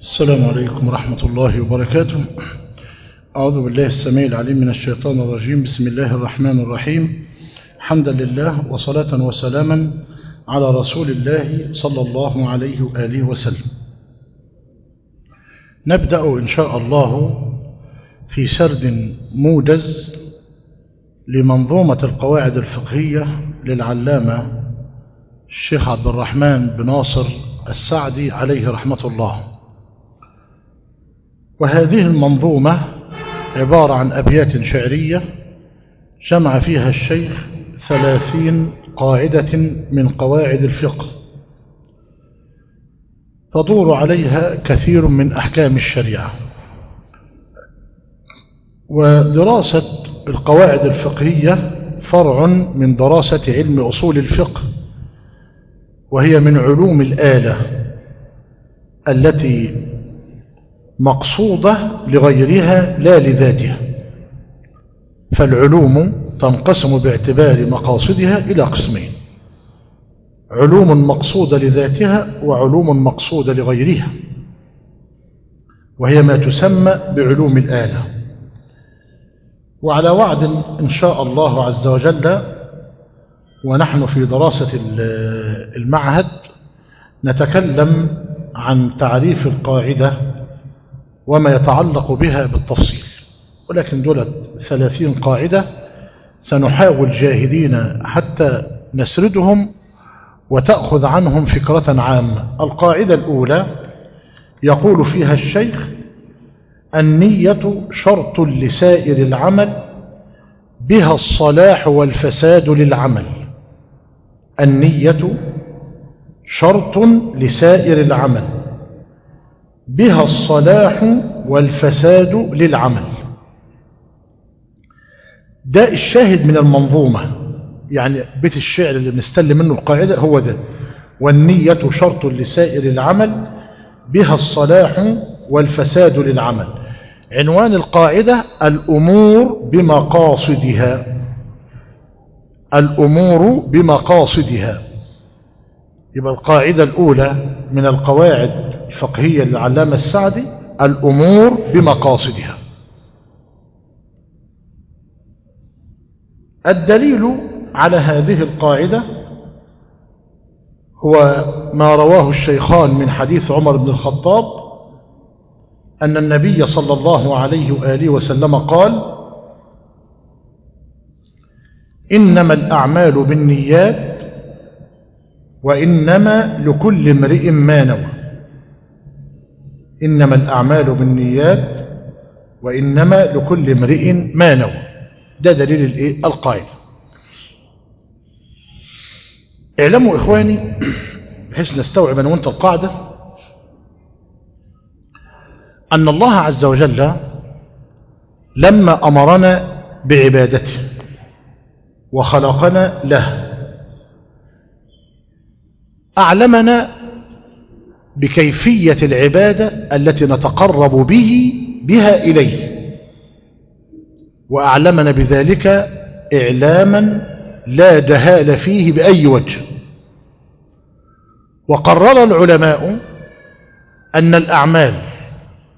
السلام عليكم ورحمة الله وبركاته. أعوذ بالله السميع العليم من الشيطان الرجيم. بسم الله الرحمن الرحيم. حمدا لله وصلاة وسلاما على رسول الله صلى الله عليه وآله وسلم. نبدأ إن شاء الله في سرد موجز لمنظومة القواعد الفقهية للعلامة الشيخ عبد الرحمن بن ناصر السعدي عليه رحمة الله. وهذه المنظومة عبارة عن أبيات شعرية جمع فيها الشيخ ثلاثين قاعدة من قواعد الفقه. تدور عليها كثير من أحكام الشريعة. ودراسة القواعد الفقهية فرع من دراسة علم أصول الفقه وهي من علوم الآلة التي مقصودة لغيرها لا لذاتها. فالعلوم تنقسم باعتبار مقاصدها إلى قسمين. علوم مقصودة لذاتها وعلوم مقصودة لغيرها. وهي ما تسمى بعلوم الآلة. وعلى وعد إن شاء الله عز وجل ونحن في دراسة المعهد نتكلم عن تعريف القاعدة وما يتعلق بها بالتفصيل. ولكن دولت ثلاثين قاعدة سنحاول جاهدين حتى نسردهم وتأخذ عنهم فكرة عامة. القاعدة الأولى يقول فيها الشيخ النية شرط لسائر العمل بها الصلاح والفساد للعمل. النية شرط لسائر العمل. بها الصلاح والفساد للعمل. ده الشاهد من المنظومة. يعني بيت الشعر اللي بنستلم منه القاعدة هو ده. والنية شرط لسائر العمل بها الصلاح والفساد للعمل. عنوان القاعدة الأمور بمقاصدها. الأمور بمقاصدها. يبقى القاعدة الأولى من القواعد الفقهية للعلامة السعدي الأمور بمقاصدها. الدليل على هذه القاعدة هو ما رواه الشيخان من حديث عمر بن الخطاب أن النبي صلى الله عليه وآله وسلم قال إنما الأعمال بالنيات وإنما لكل امرئ ما نوى. إنما الأعمال بالنيات وإنما لكل امرئ ما نوى ده دليل الإيه؟ القاعدة اعلموا إخواني بحيث نستوعب أنا وأنت القاعدة أن الله عز وجل لما أمرنا بعبادته وخلقنا له أعلمنا بكيفية العبادة التي نتقرب به بها إليه. وأعلمنا بذلك إعلاما لا جهال فيه بأي وجه. وقرر العلماء أن الأعمال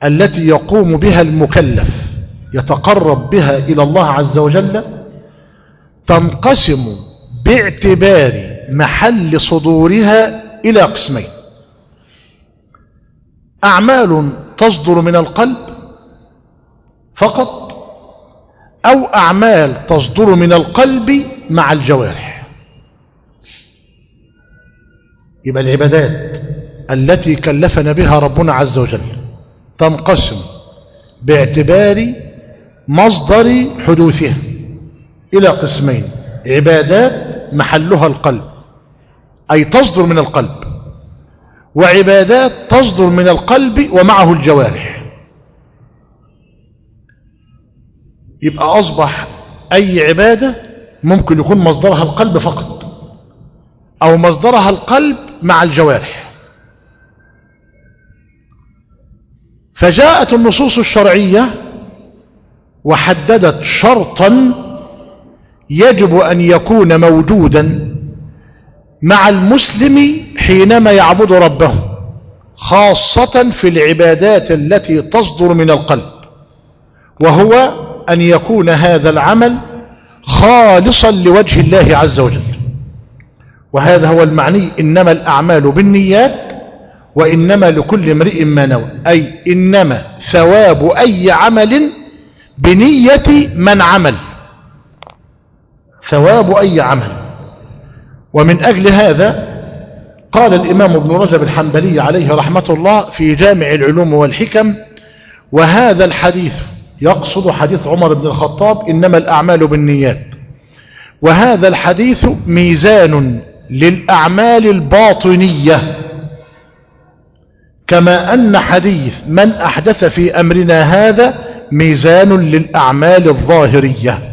التي يقوم بها المكلف يتقرب بها إلى الله عز وجل تنقسم باعتبار محل صدورها إلى قسمين. أعمال تصدر من القلب فقط أو أعمال تصدر من القلب مع الجوارح. يبقى العبادات التي كلفنا بها ربنا عز وجل تنقسم باعتبار مصدر حدوثها إلى قسمين عبادات محلها القلب أي تصدر من القلب وعبادات تصدر من القلب ومعه الجوارح. يبقى أصبح أي عبادة ممكن يكون مصدرها القلب فقط أو مصدرها القلب مع الجوارح. فجاءت النصوص الشرعية وحددت شرطا يجب أن يكون موجودا مع المسلم حينما يعبد ربه خاصة في العبادات التي تصدر من القلب وهو أن يكون هذا العمل خالصا لوجه الله عز وجل. وهذا هو المعني إنما الأعمال بالنيات وإنما لكل امرئ ما نوى أي إنما ثواب أي عمل بنية من عمل. ثواب أي عمل. ومن أجل هذا قال الإمام ابن رجب الحنبلي عليه رحمة الله في جامع العلوم والحكم وهذا الحديث يقصد حديث عمر بن الخطاب إنما الأعمال بالنيات. وهذا الحديث ميزان للأعمال الباطنية كما أن حديث من أحدث في أمرنا هذا ميزان للأعمال الظاهرية.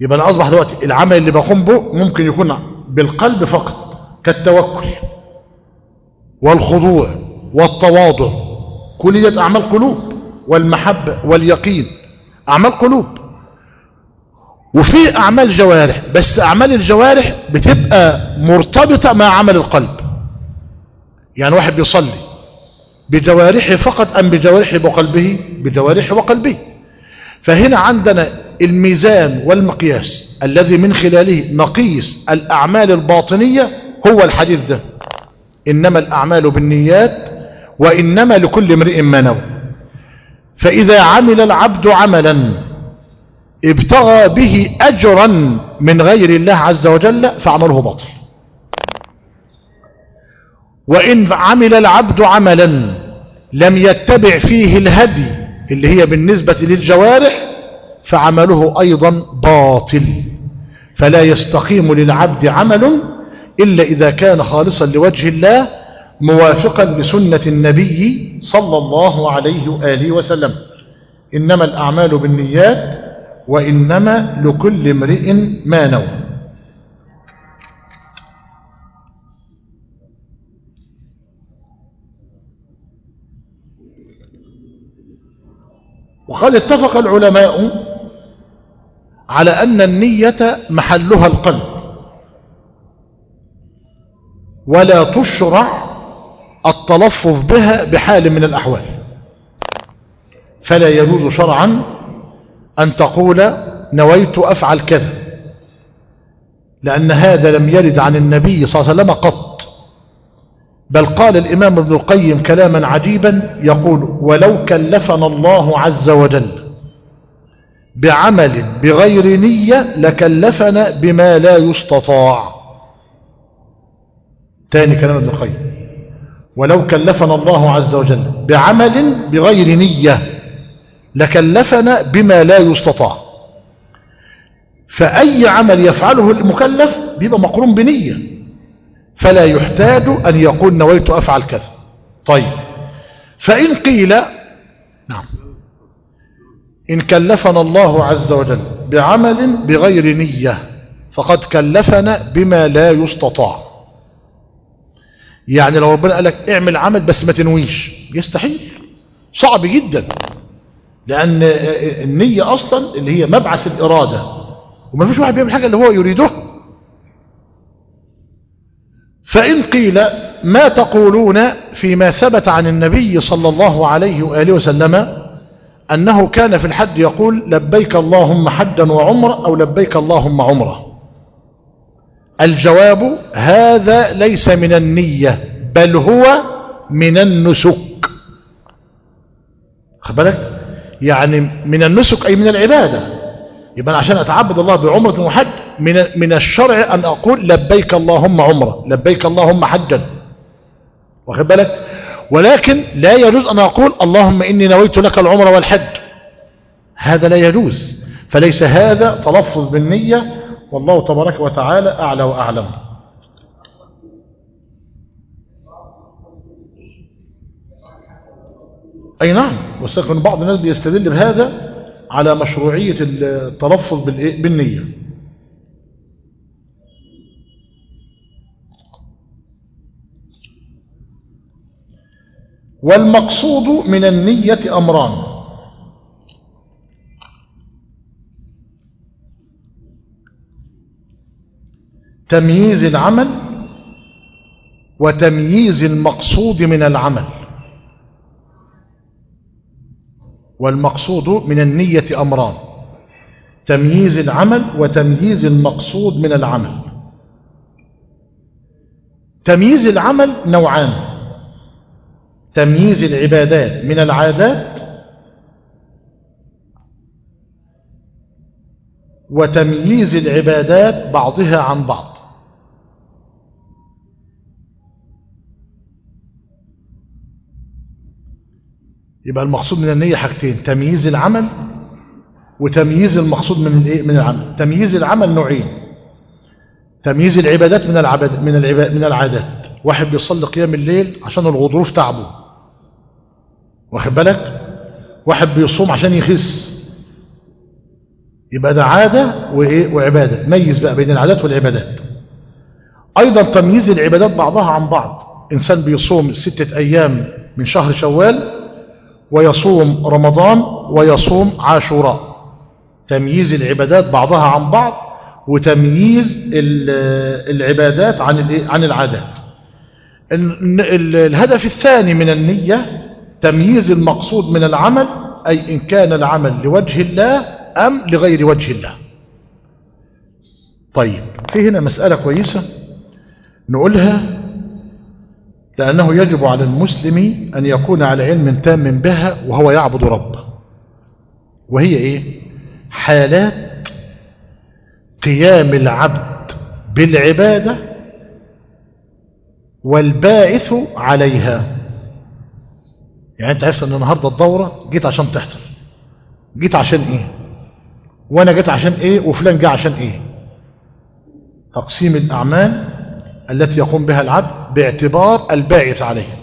يبقى أنا أصبح دلوقتي العمل اللي بقوم به ممكن يكون بالقلب فقط كالتوكل والخضوع والتواضع. كل دي أعمال قلوب والمحبة واليقين. أعمال قلوب. وفي أعمال جوارح بس أعمال الجوارح بتبقى مرتبطة مع عمل القلب. يعني واحد بيصلي بجوارحه فقط أم بجوارحه وقلبه بجوارحه وقلبه. فهنا عندنا الميزان والمقياس الذي من خلاله نقيس الأعمال الباطنية هو الحديث ده. إنما الأعمال بالنيات وإنما لكل امرئ ما نوى. فإذا عمل العبد عملا ابتغى به أجرا من غير الله عز وجل فعمله باطل. وإن عمل العبد عملا لم يتبع فيه الهدي اللي هي بالنسبة للجوارح فعمله أيضا باطل. فلا يستقيم للعبد عمل إلا إذا كان خالصا لوجه الله موافقا لسنة النبي صلى الله عليه وآله وسلم. إنما الأعمال بالنيات وإنما لكل امرئ ما نوى. وقد اتفق العلماء على أن النية محلها القلب. ولا تشرع التلفظ بها بحال من الأحوال. فلا يجوز شرعا أن تقول نويت أفعل كذا. لأن هذا لم يرد عن النبي صلى الله عليه وسلم قط. بل قال الإمام ابن القيم كلاما عجيبا يقول ولو كلفنا الله عز وجل بعمل بغير نية لكلفنا بما لا يستطاع. تاني كلام ابن القيم. ولو كلفنا الله عز وجل بعمل بغير نية لكلفنا بما لا يستطاع. فأي عمل يفعله المكلف بيبقى مقرون بنية. فلا يحتاج أن يقول نويت أفعل كذا. طيب. فإن قيل نعم. إن كلفنا الله عز وجل بعمل بغير نية فقد كلفنا بما لا يستطاع. يعني لو ربنا قال لك اعمل عمل بس ما تنويش يستحيل. صعب جدا. لأن النية أصلا اللي هي مبعث الإرادة وما فيش واحد بيعمل حاجة اللي هو يريده. فإن قيل ما تقولون فيما ثبت عن النبي صلى الله عليه وآله وسلم أنه كان في الحج يقول لبيك اللهم حجا وعمرة أو لبيك اللهم عمرة الجواب هذا ليس من النية بل هو من النسك. بالك؟ يعني من النسك أي من العبادة. يبقى عشان أتعبد الله بعمرة وحج من من الشرع أن أقول لبيك اللهم عمرة لبيك اللهم حجا واخد بالك؟ ولكن لا يجوز أن أقول اللهم إني نويت لك العمر والحج. هذا لا يجوز. فليس هذا تلفظ بالنية. والله تبارك وتعالى أعلى وأعلم. أي نعم. وسيكون بعض الناس بيستدل بهذا على مشروعية التلفظ بالنية. والمقصود من النية أمران. تمييز العمل وتمييز المقصود من العمل. والمقصود من النية أمران. تمييز العمل وتمييز المقصود من العمل. تمييز العمل نوعان. تمييز العبادات من العادات وتمييز العبادات بعضها عن بعض. يبقى المقصود من النية حاجتين تمييز العمل وتمييز المقصود من الايه؟ من العمل. تمييز العمل نوعين. تمييز العبادات من العباد من العباد من العادات. واحد بيصلي قيام الليل عشان الغضروف تعبه. واخد بالك؟ واحد بيصوم عشان يخس. يبقى ده عادة وإيه؟ وعبادة. ميز بقى بين العادات والعبادات. أيضا تمييز العبادات بعضها عن بعض. إنسان بيصوم ستة أيام من شهر شوال ويصوم رمضان ويصوم عاشوراء. تمييز العبادات بعضها عن بعض وتمييز العبادات عن عن العادات. الهدف الثاني من النية تمييز المقصود من العمل أي إن كان العمل لوجه الله أم لغير وجه الله. طيب في هنا مسألة كويسة نقولها لأنه يجب على المسلم أن يكون على علم تام بها وهو يعبد ربه وهي إيه؟ حالات قيام العبد بالعبادة والباعث عليها. يعني انت عرفت ان النهاردة الدورة جيت عشان تحضر. جيت عشان إيه؟ وأنا جيت عشان إيه؟ وفلان جه عشان إيه؟ تقسيم الأعمال التي يقوم بها العبد باعتبار الباعث عليه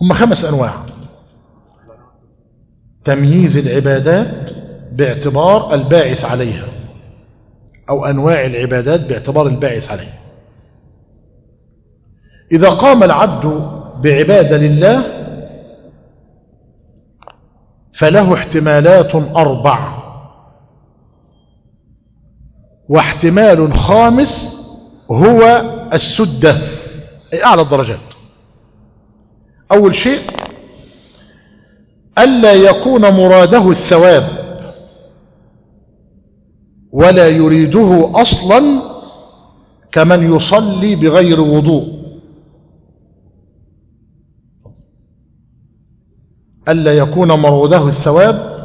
هم خمس أنواع. تمييز العبادات باعتبار الباعث عليها. أو أنواع العبادات باعتبار الباعث عليها. إذا قام العبد بعبادة لله فله احتمالات أربع. واحتمال خامس هو السدة أي أعلى الدرجات. أول شيء ألا يكون مراده الثواب ولا يريده أصلا كمن يصلي بغير وضوء. ألا يكون مراده الثواب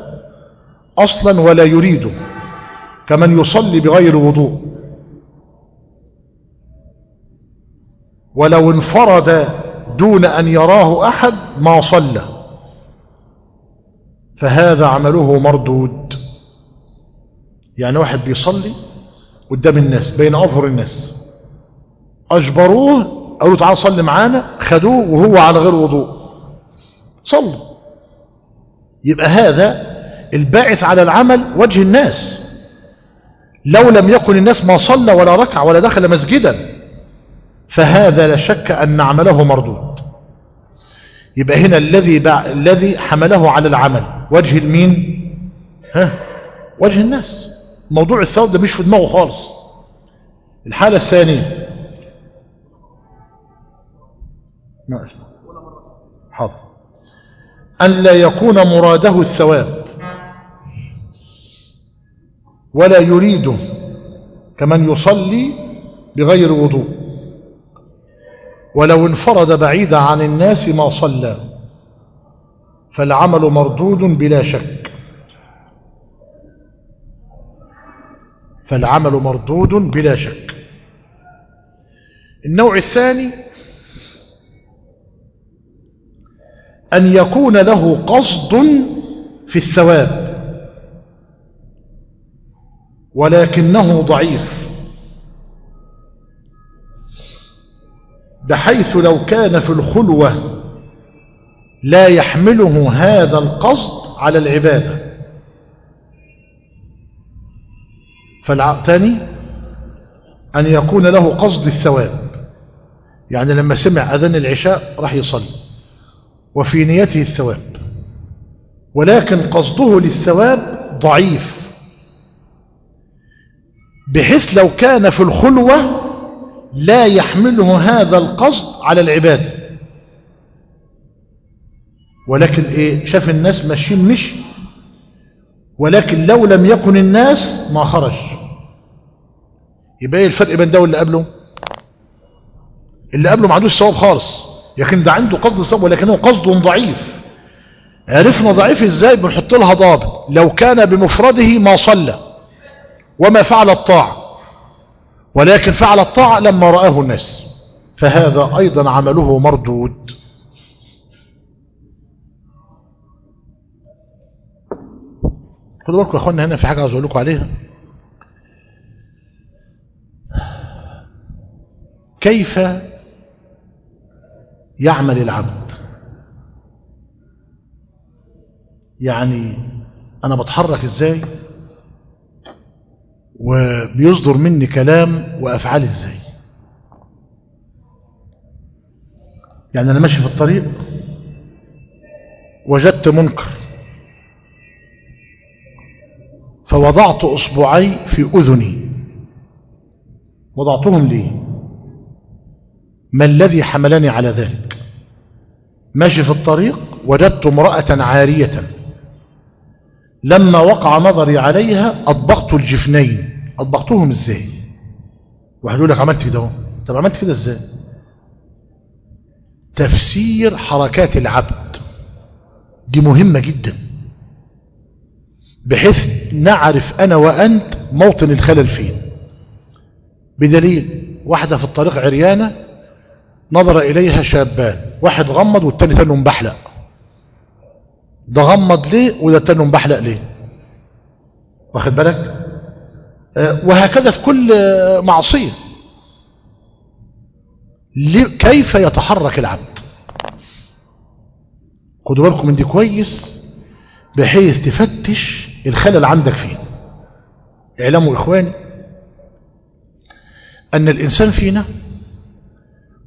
أصلا ولا يريده كمن يصلي بغير وضوء. ولو انفرد دون أن يراه أحد ما صلى. فهذا عمله مردود. يعني واحد بيصلي قدام الناس بين أظهر الناس. أجبروه قالوا تعال صلي معانا خدوه وهو على غير وضوء. صلوا. يبقى هذا الباعث على العمل وجه الناس. لو لم يكن الناس ما صلى ولا ركع ولا دخل مسجدا فهذا لا شك أن عمله مردود. يبقى هنا الذي بع... الذي حمله على العمل وجه المين؟ ها؟ وجه الناس. موضوع الثوب ده مش في دماغه خالص. الحالة الثانية. ما اسمع حاضر. أن لا يكون مراده الثواب. ولا يريده كمن يصلي بغير وضوء. ولو انفرد بعيدا عن الناس ما صلى فالعمل مردود بلا شك. فالعمل مردود بلا شك. النوع الثاني أن يكون له قصد في الثواب ولكنه ضعيف. بحيث لو كان في الخلوة لا يحمله هذا القصد على العبادة. فالثاني أن يكون له قصد الثواب. يعني لما سمع أذان العشاء راح يصلي. وفي نيته الثواب. ولكن قصده للثواب ضعيف. بحيث لو كان في الخلوة لا يحمله هذا القصد على العبادة. ولكن إيه شاف الناس ماشيين مشي ولكن لو لم يكن الناس ما خرج. يبقى إيه الفرق بين ده واللي قبله؟ اللي قبله ما عندوش ثواب خالص. لكن ده عنده قصد ثواب ولكنه قصد ضعيف. عرفنا ضعيف إزاي؟ بنحط لها ضابط. لو كان بمفرده ما صلى وما فعل الطاعة. ولكن فعل الطاعة لما رآه الناس. فهذا أيضا عمله مردود. خدوا بالكم يا اخوانا هنا في حاجة عاوز أقول لكم عليها. كيف يعمل العبد. يعني أنا بتحرك إزاي؟ وبيصدر مني كلام وأفعال إزاي؟ يعني أنا ماشي في الطريق وجدت منكر. فوضعت أصبعي في أذني. وضعتهم ليه ما الذي حملني على ذلك؟ ماشي في الطريق وجدت امرأة عارية. لما وقع نظري عليها أطبقت الجفنين. أطبقتهم إزاي؟ واحد يقول لك عملت كده طب عملت كده إزاي؟ تفسير حركات العبد. دي مهمة جدا. بحيث نعرف أنا وأنت موطن الخلل فين. بدليل واحدة في الطريق عريانة نظر إليها شابان. واحد غمض والتاني تاني مبحلق. ده غمض ليه وده تاني مبحلق ليه؟ واخد بالك؟ آه وهكذا في كل معصية. كيف يتحرك العبد؟ خدوا بالكم من دي كويس بحيث تفتش الخلل عندك فين اعلموا إخواني أن الإنسان فينا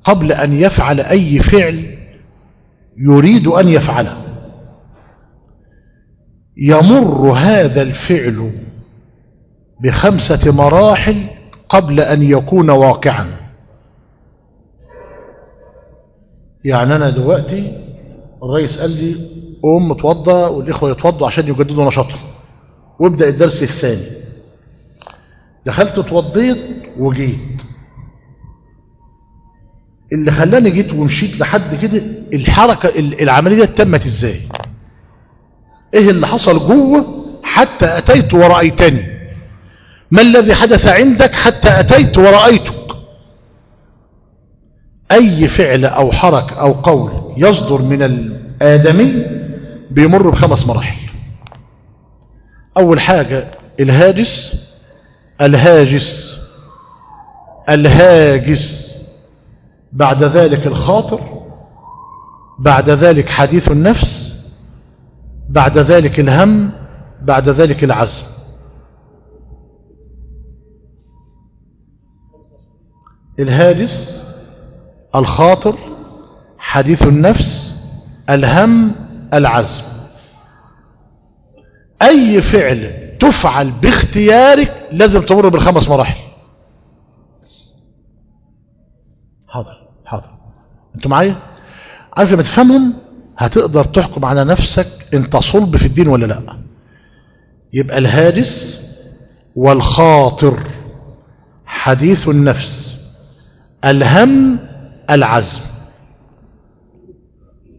قبل أن يفعل أي فعل يريد أن يفعله. يمر هذا الفعل بخمسة مراحل قبل أن يكون واقعا. يعني أنا دلوقتي الرئيس قال لي قوم اتوضى والإخوة يتوضوا عشان يجددوا نشاطهم. وابدأ الدرس الثاني. دخلت اتوضيت وجيت. اللي خلاني جيت ومشيت لحد كده الحركة العملية تمت إزاي؟ إيه اللي حصل جوه حتى أتيت ورأيتني؟ ما الذي حدث عندك حتى أتيت ورأيتك؟ أي فعل أو حركة أو قول يصدر من الآدمي بيمر بخمس مراحل. أول حاجة الهاجس الهاجس الهاجس. بعد ذلك الخاطر بعد ذلك حديث النفس بعد ذلك الهم بعد ذلك العزم. الهاجس الخاطر حديث النفس الهم العزم. أي فعل تفعل باختيارك لازم تمر بالخمس مراحل. حاضر. حاضر. أنتوا معايا؟ عارف لما تفهمهم هتقدر تحكم على نفسك انت صلب في الدين ولا لا. يبقى الهاجس والخاطر حديث النفس الهم العزم.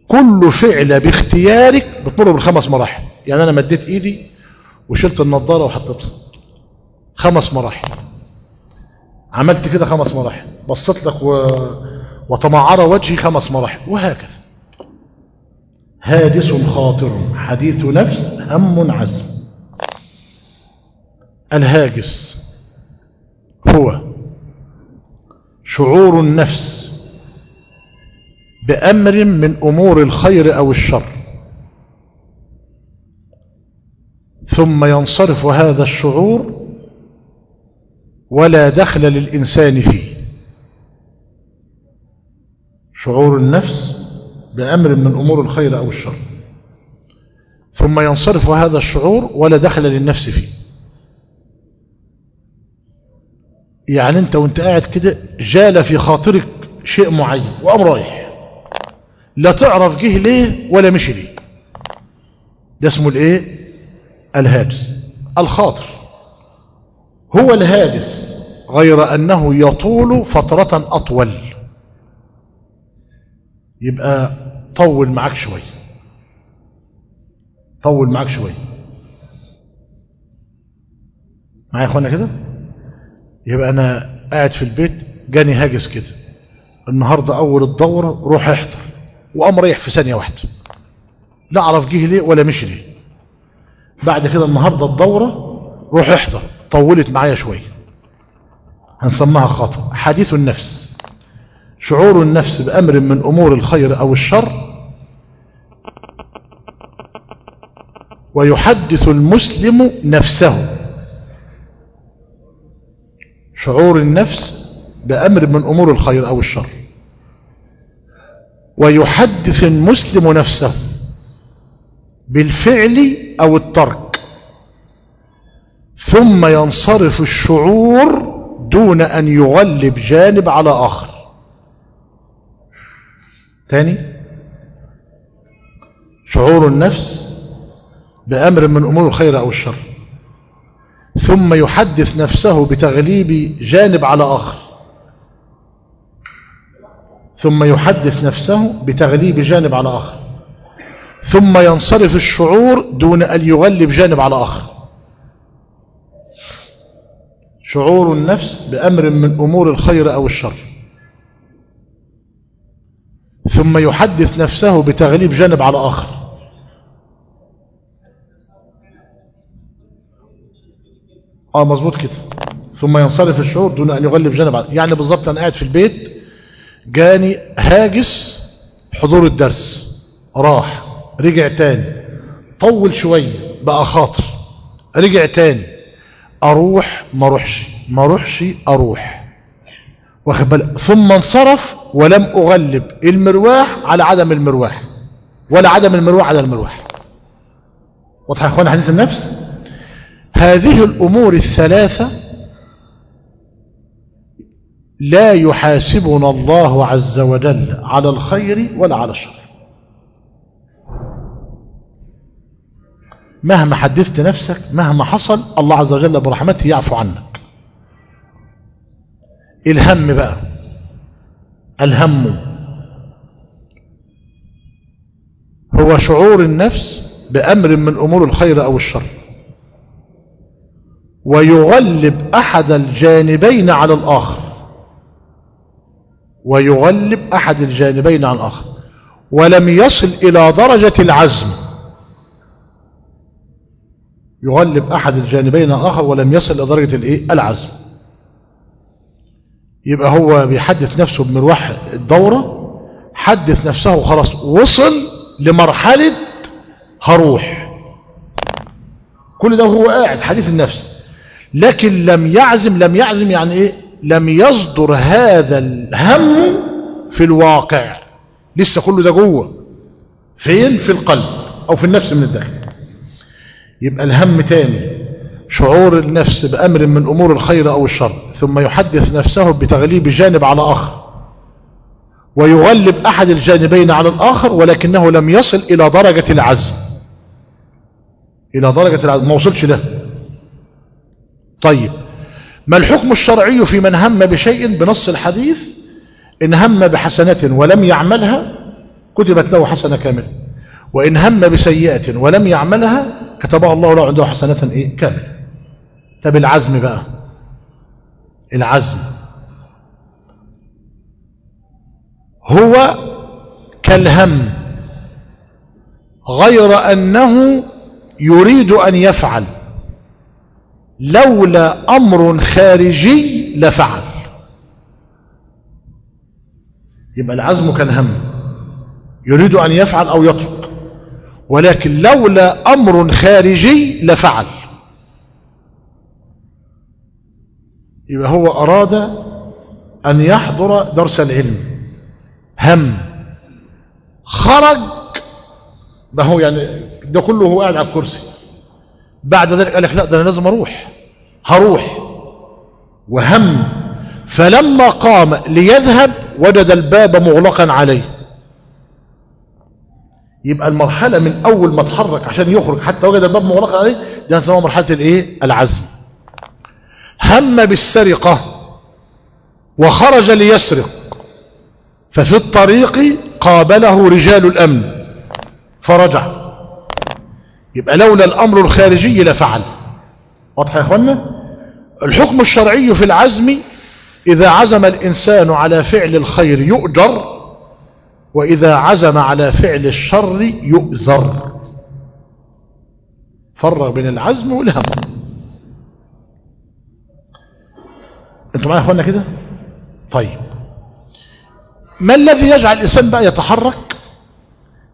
كل فعل باختيارك بتمر بالخمس مراحل. يعني أنا مديت إيدي وشلت النضارة وحطيتها. خمس مراحل. عملت كده خمس مراحل. بصيت لك و... وتمعر وجهي خمس مراحل وهكذا. هاجس خاطر حديث نفس هم عزم. الهاجس هو شعور النفس بأمر من أمور الخير أو الشر. ثم ينصرف هذا الشعور ولا دخل للإنسان فيه. شعور النفس بأمر من أمور الخير أو الشر. ثم ينصرف هذا الشعور ولا دخل للنفس فيه. يعني أنت وأنت قاعد كده جال في خاطرك شيء معين وقام رايح. لا تعرف جه ليه ولا مشي ليه. ده اسمه الإيه؟ الهاجس. الخاطر. هو الهاجس غير أنه يطول فترة أطول. يبقى طول معاك شوية طول معاك شوية معايا يا اخوانا كده؟ يبقى أنا قاعد في البيت جاني هاجس كده. النهاردة اول الدورة روح احضر. وقام رايح في ثانية واحدة. لا اعرف جه ليه ولا مشي ليه. بعد كده النهاردة الدورة روح احضر. طولت معايا شوية هنسميها خطأ. حديث النفس. شعور النفس بأمر من أمور الخير أو الشر ويحدث المسلم نفسه. شعور النفس بأمر من أمور الخير أو الشر. ويحدث المسلم نفسه بالفعل أو الترك. ثم ينصرف الشعور دون أن يغلب جانب على آخر. تاني شعور النفس بأمر من أمور الخير أو الشر ثم يحدث نفسه بتغليب جانب على آخر ثم يحدث نفسه بتغليب جانب على آخر ثم ينصرف الشعور دون أن يغلب جانب على آخر. شعور النفس بأمر من أمور الخير أو الشر. ثم يحدث نفسه بتغليب جانب على آخر. آه مظبوط كده. ثم ينصرف الشعور دون أن يغلب جانب على يعني بالضبط أنا قاعد في البيت جاني هاجس حضور الدرس. راح. رجع تاني. طول شوية بقى خاطر. رجع تاني. أروح ما اروحش ما اروحش أروح. واخد ثم انصرف ولم أغلب المرواح على عدم المرواح ولا عدم المرواح على المرواح. واضح يا اخوانا حديث النفس؟ هذه الأمور الثلاثة لا يحاسبنا الله عز وجل على الخير ولا على الشر. مهما حدثت نفسك مهما حصل الله عز وجل برحمته يعفو عنك الهم بقى. الهم. هو شعور النفس بأمر من أمور الخير أو الشر. ويغلب أحد الجانبين على الآخر. ويغلب أحد الجانبين على الآخر. ولم يصل إلى درجة العزم. يغلب أحد الجانبين على الآخر ولم يصل إلى درجة؟ العزم. يبقى هو بيحدث نفسه بمروح الدورة حدث نفسه خلاص وصل لمرحلة هروح. كل ده هو قاعد حديث النفس. لكن لم يعزم لم يعزم يعني إيه؟ لم يصدر هذا الهم في الواقع. لسه كله ده جوه. فين؟ في القلب أو في النفس من الداخل. يبقى الهم تاني. شعور النفس بأمر من أمور الخير أو الشر ثم يحدث نفسه بتغليب جانب على آخر. ويغلب أحد الجانبين على الآخر ولكنه لم يصل إلى درجة العزم. إلى درجة العزم ما وصلش له. طيب ما الحكم الشرعي في من هم بشيء بنص الحديث؟ إن هم بحسنة ولم يعملها كتبت له حسنة كاملة. وإن هم بسيئة ولم يعملها كتبها الله له عنده حسنة إيه؟ كاملة. طب العزم بقى. العزم. هو كالهم. غير أنه يريد أن يفعل. لولا أمر خارجي لفعل. يبقى العزم كالهم. يريد أن يفعل أو يترك. ولكن لولا أمر خارجي لفعل. يبقى هو أراد أن يحضر درس العلم. هم. خرج. ما هو يعني ده كله هو قاعد على الكرسي. بعد ذلك قال لك لا ده أنا لازم أروح. هروح. وهم. فلما قام ليذهب وجد الباب مغلقا عليه. يبقى المرحلة من أول ما اتحرك عشان يخرج حتى وجد الباب مغلقا عليه دي اسمها مرحلة الإيه؟ العزم. هم بالسرقة وخرج ليسرق ففي الطريق قابله رجال الأمن فرجع. يبقى لولا الأمر الخارجي لفعل. واضح يا اخوانا الحكم الشرعي في العزم إذا عزم الإنسان على فعل الخير يؤجر وإذا عزم على فعل الشر يؤزر. فرق بين العزم والهم. أنتوا معايا يا اخوانا كده؟ طيب. ما الذي يجعل الإنسان بقى يتحرك؟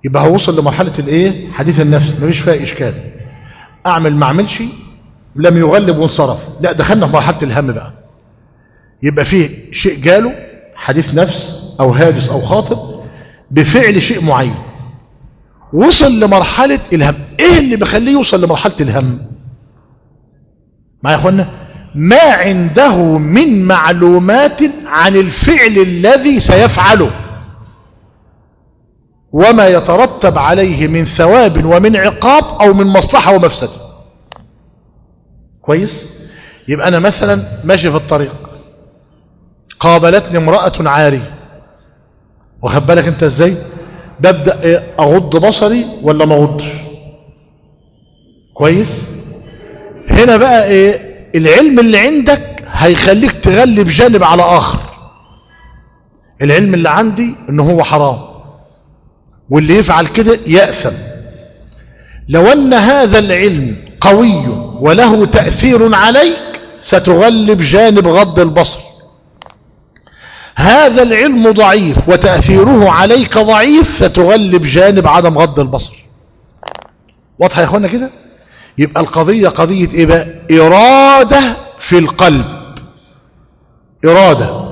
يبقى هو وصل لمرحلة الإيه؟ حديث النفس. مفيش فيها إشكال. أعمل ما أعملش لم يغلب وانصرف. لا دخلنا في مرحلة الهم بقى. يبقى فيه شيء جاله حديث نفس أو هاجس أو خاطب بفعل شيء معين. وصل لمرحلة الهم. إيه اللي بخليه يوصل لمرحلة الهم؟ معايا يا إخوانا؟ ما عنده من معلومات عن الفعل الذي سيفعله. وما يترتب عليه من ثواب ومن عقاب أو من مصلحة ومفسدة. كويس؟ يبقى أنا مثلا ماشي في الطريق. قابلتني امرأة عارية. واخد بالك أنت إزاي؟ ببدأ إيه أغض بصري ولا ما أغضش؟ كويس؟ هنا بقى إيه؟ العلم اللي عندك هيخليك تغلب جانب على آخر. العلم اللي عندي ان هو حرام. واللي يفعل كده يأثم. لو أن هذا العلم قوي وله تأثير عليك ستغلب جانب غض البصر. هذا العلم ضعيف وتأثيره عليك ضعيف فتغلب جانب عدم غض البصر. واضحة يا إخوانا كده؟ يبقى القضية قضية إيه بقى؟ إرادة في القلب. إرادة.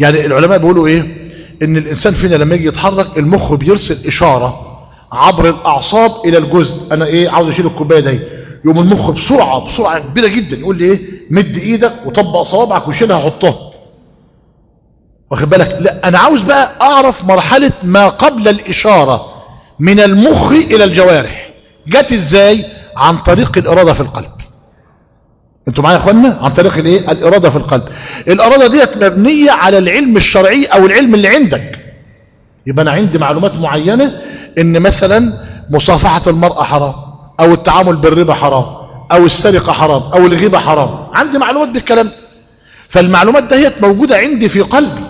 يعني العلماء بيقولوا إيه؟ إن الإنسان فينا لما يجي يتحرك المخ بيرسل إشارة عبر الأعصاب إلى الجزء. أنا إيه؟ عاوز أشيل الكوباية دي. يوم المخ بسرعة بسرعة كبيرة جدا. يقول لي إيه؟ مد إيدك وطبق صوابعك وشيلها حطها واخد بالك؟ لا أنا عاوز بقى أعرف مرحلة ما قبل الإشارة من المخ إلى الجوارح. جت إزاي؟ عن طريق الإرادة في القلب. أنتوا معايا يا اخوانا عن طريق الإيه؟ الإرادة في القلب. الإرادة ديت مبنية على العلم الشرعي أو العلم اللي عندك. يبقى أنا عندي معلومات معينة إن مثلا مصافحة المرأة حرام أو التعامل بالربا حرام أو السرقة حرام أو الغيبة حرام. عندي معلومات بالكلام ده. فالمعلومات دهيت موجودة عندي في قلبي.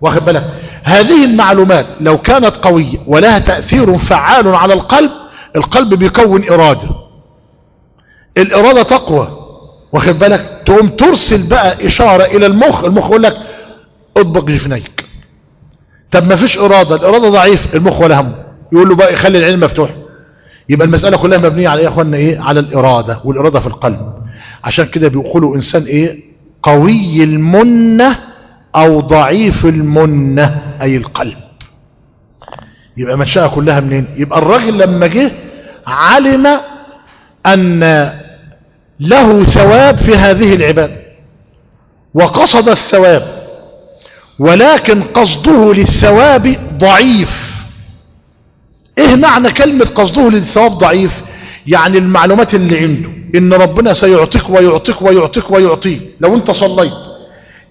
واخد بالك؟ هذه المعلومات لو كانت قوية ولها تأثير فعال على القلب القلب بيكون إرادة. الإرادة تقوى. واخد بالك؟ تقوم ترسل بقى إشارة إلى المخ المخ يقول لك اطبق جفنيك. طب ما فيش إرادة الإرادة ضعيف المخ ولا همه. يقول له بقى خلي العين مفتوح يبقى المسألة كلها مبنية على إيه يا اخوانا إيه؟ على الإرادة والإرادة في القلب. عشان كده بيقولوا إنسان إيه؟ قوي المنة أو ضعيف المنة أي القلب. يبقى منشأها كلها منين؟ يبقى الراجل لما جه علم أن له ثواب في هذه العبادة وقصد الثواب ولكن قصده للثواب ضعيف. إيه معنى كلمة قصده للثواب ضعيف؟ يعني المعلومات اللي عنده. إن ربنا سيعطيك ويعطيك ويعطيك ويعطيك لو أنت صليت.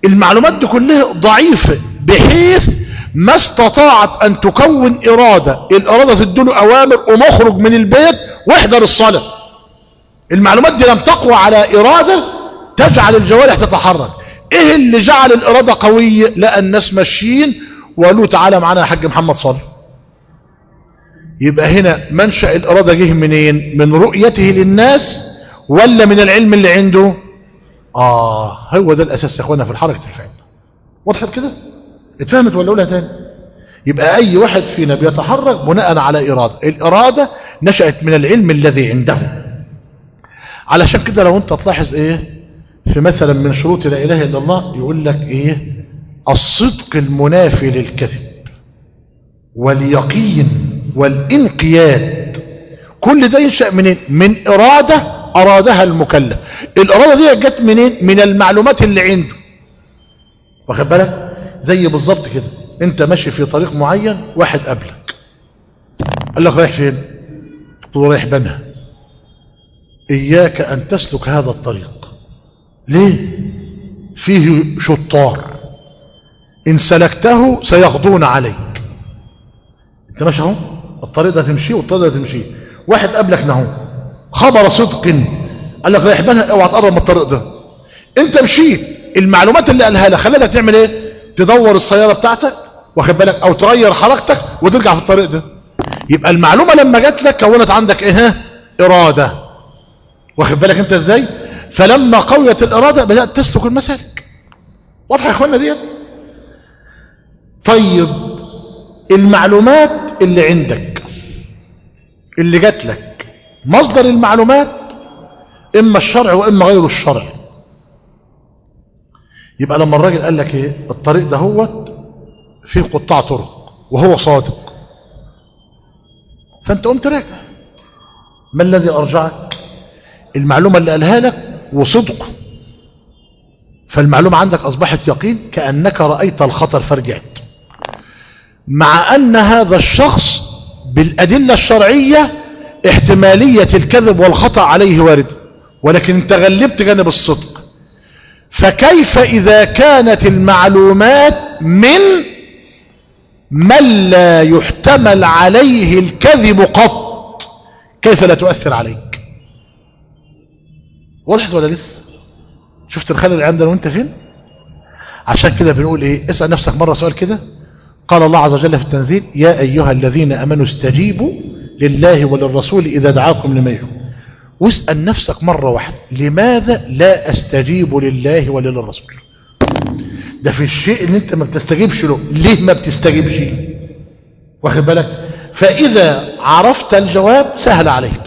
المعلومات دي كلها ضعيفة بحيث ما استطاعت أن تكون إرادة. الإرادة تدله أوامر ومخرج من البيت واحضر الصلاة. المعلومات دي لم تقوى على إرادة تجعل الجوارح تتحرك. إيه اللي جعل الإرادة قوية؟ لقى الناس ماشيين وقالوا تعالى معانا يا حاج محمد صلي يبقى هنا منشأ الإرادة جه منين؟ من رؤيته للناس ولا من العلم اللي عنده؟ آه هو ده الأساس يا أخوانا في الحركة الفعل وضحت كده؟ اتفهمت ولا أقولها تاني؟ يبقى أي واحد فينا بيتحرك بناء على إرادة. الإرادة نشأت من العلم الذي عنده. علشان كده لو انت تلاحظ إيه في مثلا من شروط لا إله إلا الله يقول لك إيه الصدق المنافي للكذب واليقين والانقياد كل ده ينشأ من من إرادة أرادها المكلف. الإرادة دي جت منين؟ من المعلومات اللي عنده. واخد بالك؟ زي بالظبط كده. انت ماشي في طريق معين واحد قبلك قال لك رايح فين؟ قلت له رايح بنها. إياك أن تسلك هذا الطريق. ليه؟ فيه شطار. إن سلكته سيغضون عليك. أنت ماشي أهو. الطريق ده تمشي والطريق ده تمشي. واحد قبلك نهو. خبر صدق. قال لك رايح بنها اوعى تقرب من الطريق ده. انت مشيت. المعلومات اللي قالها لك خلتك تعمل إيه؟ تدور السيارة بتاعتك واخد بالك؟ أو تغير حركتك وترجع في الطريق ده. يبقى المعلومة لما جات لك كونت عندك إيه؟ إرادة. واخد بالك انت إزاي؟ فلما قويت الإرادة بدأت تسلك المسالك. واضحه يا اخوانا ديت؟ طيب المعلومات اللي عندك اللي جات لك مصدر المعلومات إما الشرع وإما غير الشرع. يبقى لما الراجل قال لك إيه؟ الطريق ده هو فيه قطاع طرق وهو صادق. فأنت قمت راجع. ما الذي أرجعك؟ المعلومة اللي قالها لك وصدقه فالمعلومة عندك أصبحت يقين كأنك رأيت الخطر فرجعت. مع أن هذا الشخص بالأدلة الشرعية احتمالية الكذب والخطأ عليه وارد ولكن انت غلبت جانب الصدق. فكيف إذا كانت المعلومات من من لا يحتمل عليه الكذب قط؟ كيف لا تؤثر عليك وضحت ولا لسه؟ شفت الخلل اللي عندنا وانت فين؟ عشان كده بنقول إيه؟ اسأل نفسك مرة سؤال كده. قال الله عز وجل في التنزيل يا أيها الذين أمنوا استجيبوا لله وللرسول إذا دعاكم لما يحكم. واسأل نفسك مرة واحدة لماذا لا أستجيب لله وللرسول؟ ده في الشيء اللي انت ما بتستجيبش له. ليه ما بتستجيبش؟ واخد بالك؟ فإذا عرفت الجواب سهل عليك.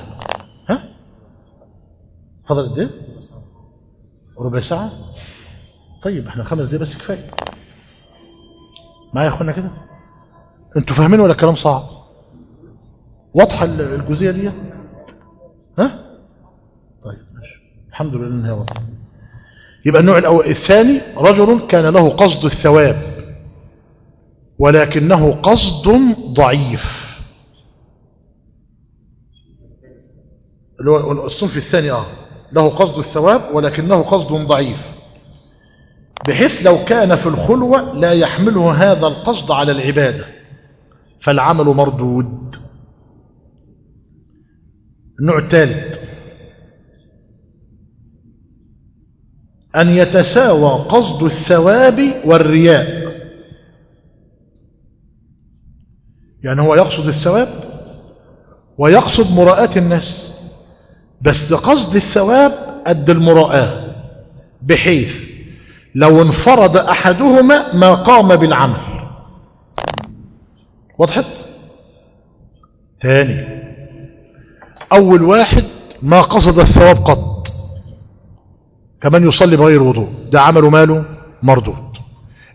فضل قد ربع ساعة؟ طيب إحنا خمس دقايق بس كفاية. معايا يا إخوانا كده؟ أنتوا فاهمين ولا الكلام صعب؟ واضحة الجزئية دي؟ ها؟ طيب ماشي. الحمد لله انها واضحة. يبقى النوع الأول الثاني رجل كان له قصد الثواب ولكنه قصد ضعيف. اللي هو الصنف الثاني آه. له قصد الثواب ولكنه قصد ضعيف. بحيث لو كان في الخلوة لا يحمله هذا القصد على العبادة فالعمل مردود. النوع الثالث أن يتساوى قصد الثواب والرياء. يعني هو يقصد الثواب ويقصد مراءة الناس. بس قصد الثواب قد المراءة بحيث لو انفرد أحدهما ما قام بالعمل. وضحت ثاني أول واحد ما قصد الثواب قط. كمان يصلي بغير وضوء ده عمله ماله؟ مردود.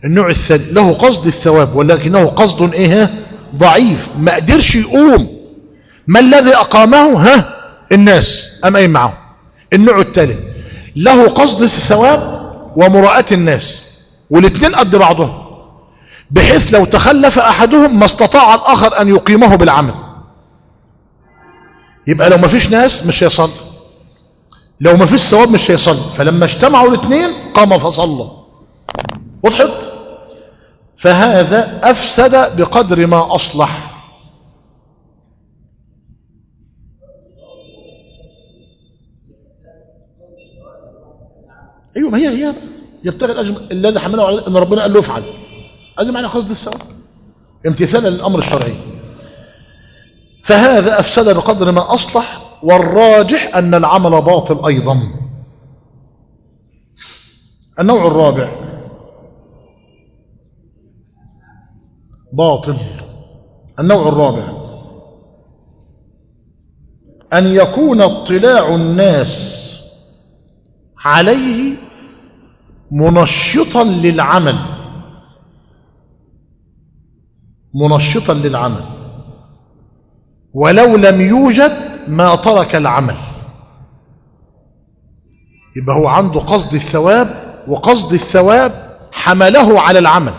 النوع الثاني له قصد الثواب ولكنه قصد إيه؟ ضعيف ما قدرش يقوم. ما الذي أقامه؟ ها؟ الناس أم أي معه النوع الثالث له قصد الثواب ومراءة الناس والاثنين قد بعضهم بحيث لو تخلف أحدهم ما استطاع الآخر أن يقيمه بالعمل. يبقى لو ما فيش ناس مش هيصلي لو ما فيش ثواب مش هيصلي فلما اجتمعوا الاثنين قام فصلى وضحت فهذا أفسد بقدر ما أصلح. أيوه ما هي هي يبتغي الأجر الذي حمله على إن ربنا قال له افعل. هذا معنى قصد الثواب. امتثالا للأمر الشرعي. فهذا أفسد بقدر ما أصلح والراجح أن العمل باطل أيضا. النوع الرابع. باطل. النوع الرابع. أن يكون اطلاع الناس عليه منشطا للعمل. منشطا للعمل. ولو لم يوجد ما ترك العمل. يبقى هو عنده قصد الثواب وقصد الثواب حمله على العمل.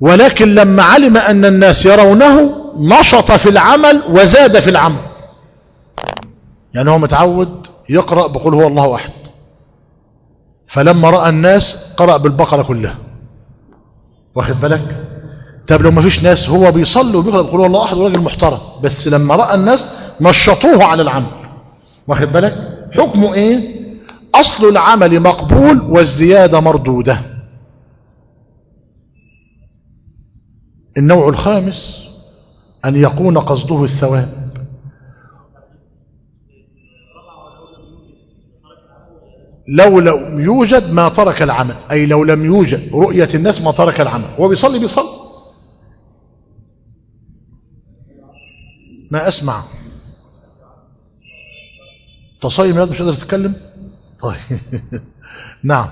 ولكن لما علم أن الناس يرونه نشط في العمل وزاد في العمل. يعني هو متعود يقرأ بقول هو الله أحد. فلما رأى الناس قرأ بالبقرة كلها. واخد بالك؟ طب لو ما فيش ناس هو بيصلي وبيقرأ بقول الله أحد وراجل محترم بس لما رأى الناس نشطوه على العمل. واخد بالك؟ حكمه إيه؟ أصل العمل مقبول والزيادة مردودة. النوع الخامس أن يكون قصده الثواب. لو لم يوجد ما ترك العمل أي لو لم يوجد رؤية الناس ما ترك العمل هو بيصلي بيصلي. ما أسمع. تصيم مش قادر تتكلم؟ طيب. نعم.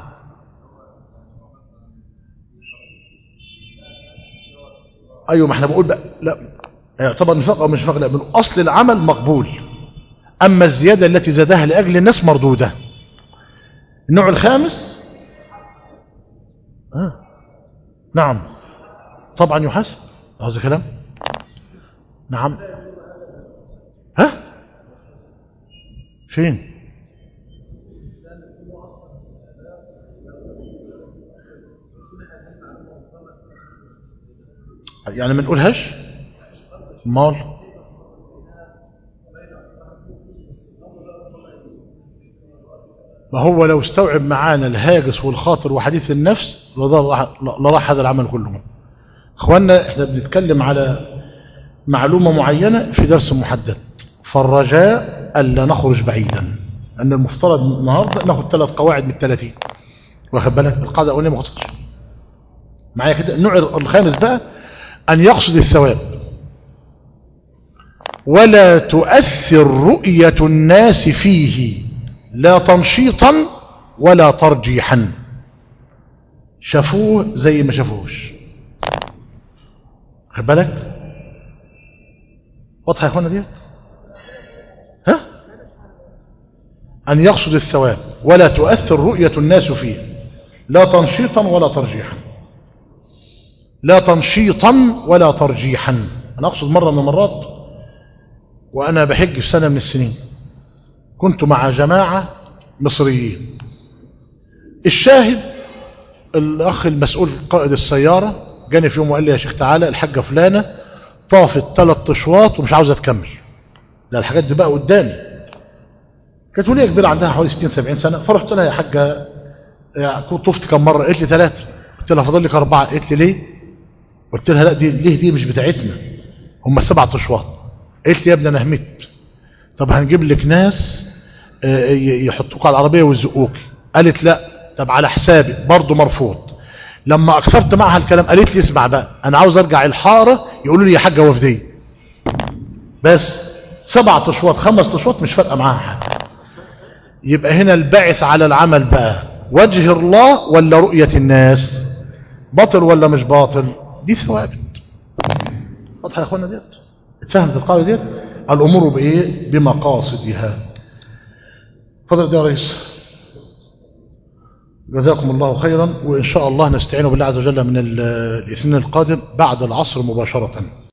أيوه ما إحنا بقول بقى لا. يعتبر نفاق أو مش نفاق لا. من أصل العمل مقبول. أما الزيادة التي زادها لأجل الناس مردودة. النوع الخامس؟ آه. نعم. طبعا يحاسب. هذا كلام. نعم. ها؟ فين؟ يعني ما نقولهاش؟ مال. ما هو لو استوعب معانا الهاجس والخاطر وحديث النفس لراح هذا العمل كله. اخوانا إحنا بنتكلم على معلومة معينة في درس محدد. فالرجاء ألا نخرج بعيدا. أن المفترض النهاردة ناخد ثلاث قواعد من الثلاثين. واخد بالك؟ القاعدة الأولانية ما خلصتش معايا كده؟ النوع الخامس بقى. أن يقصد الثواب. ولا تؤثر رؤية الناس فيه. لا تنشيطا ولا ترجيحا. شافوه زي ما شافوهش خد بالك؟ واضحة يا اخوانا ديت؟ ها؟ أن يقصد الثواب ولا تؤثر رؤية الناس فيه. لا تنشيطا ولا ترجيحا. لا تنشيطا ولا ترجيحا. أنا أقصد مرة من المرات وأنا بحج في سنة من السنين. كنت مع جماعة مصريين. الشاهد الأخ المسؤول قائد السيارة جاني في يوم وقال لي يا شيخ تعالى الحاجة فلانة طافت ثلاث أشواط ومش عاوزة تكمل. ده الحاجات دي بقى قدامي. كانت ولية كبيرة عندها حوالي 60 70 سنة. فرحت لها يا حاجة كنت طفت كم مرة؟ قالت لي ثلاثة قلت لها فاضل لك أربعة. قالت لي ليه؟ قلت لها لا دي ليه دي مش بتاعتنا. هم سبعة أشواط. قالت لي يا ابني أنا همت. طب هنجيب لك ناس يحطوك على العربية ويزقوك. قالت لا طب على حسابي برضه مرفوض. لما أكثرت معها الكلام قالت لي اسمع بقى أنا عاوز أرجع الحارة يقولوا لي يا حاجة وفدية. بس سبعة أشواط خمس أشواط مش فارقة معاها حاجة. يبقى هنا الباعث على العمل بقى وجه الله ولا رؤية الناس؟ باطل ولا مش باطل؟ دي ثوابت. واضحه يا إخوانا ديت؟ اتفهمت القاعدة ديت؟ الأمور بإيه؟ بمقاصدها. فضل يا ريس جزاكم الله خيرا وإن شاء الله نستعين بالله عز وجل من الإثنين القادم بعد العصر مباشرة.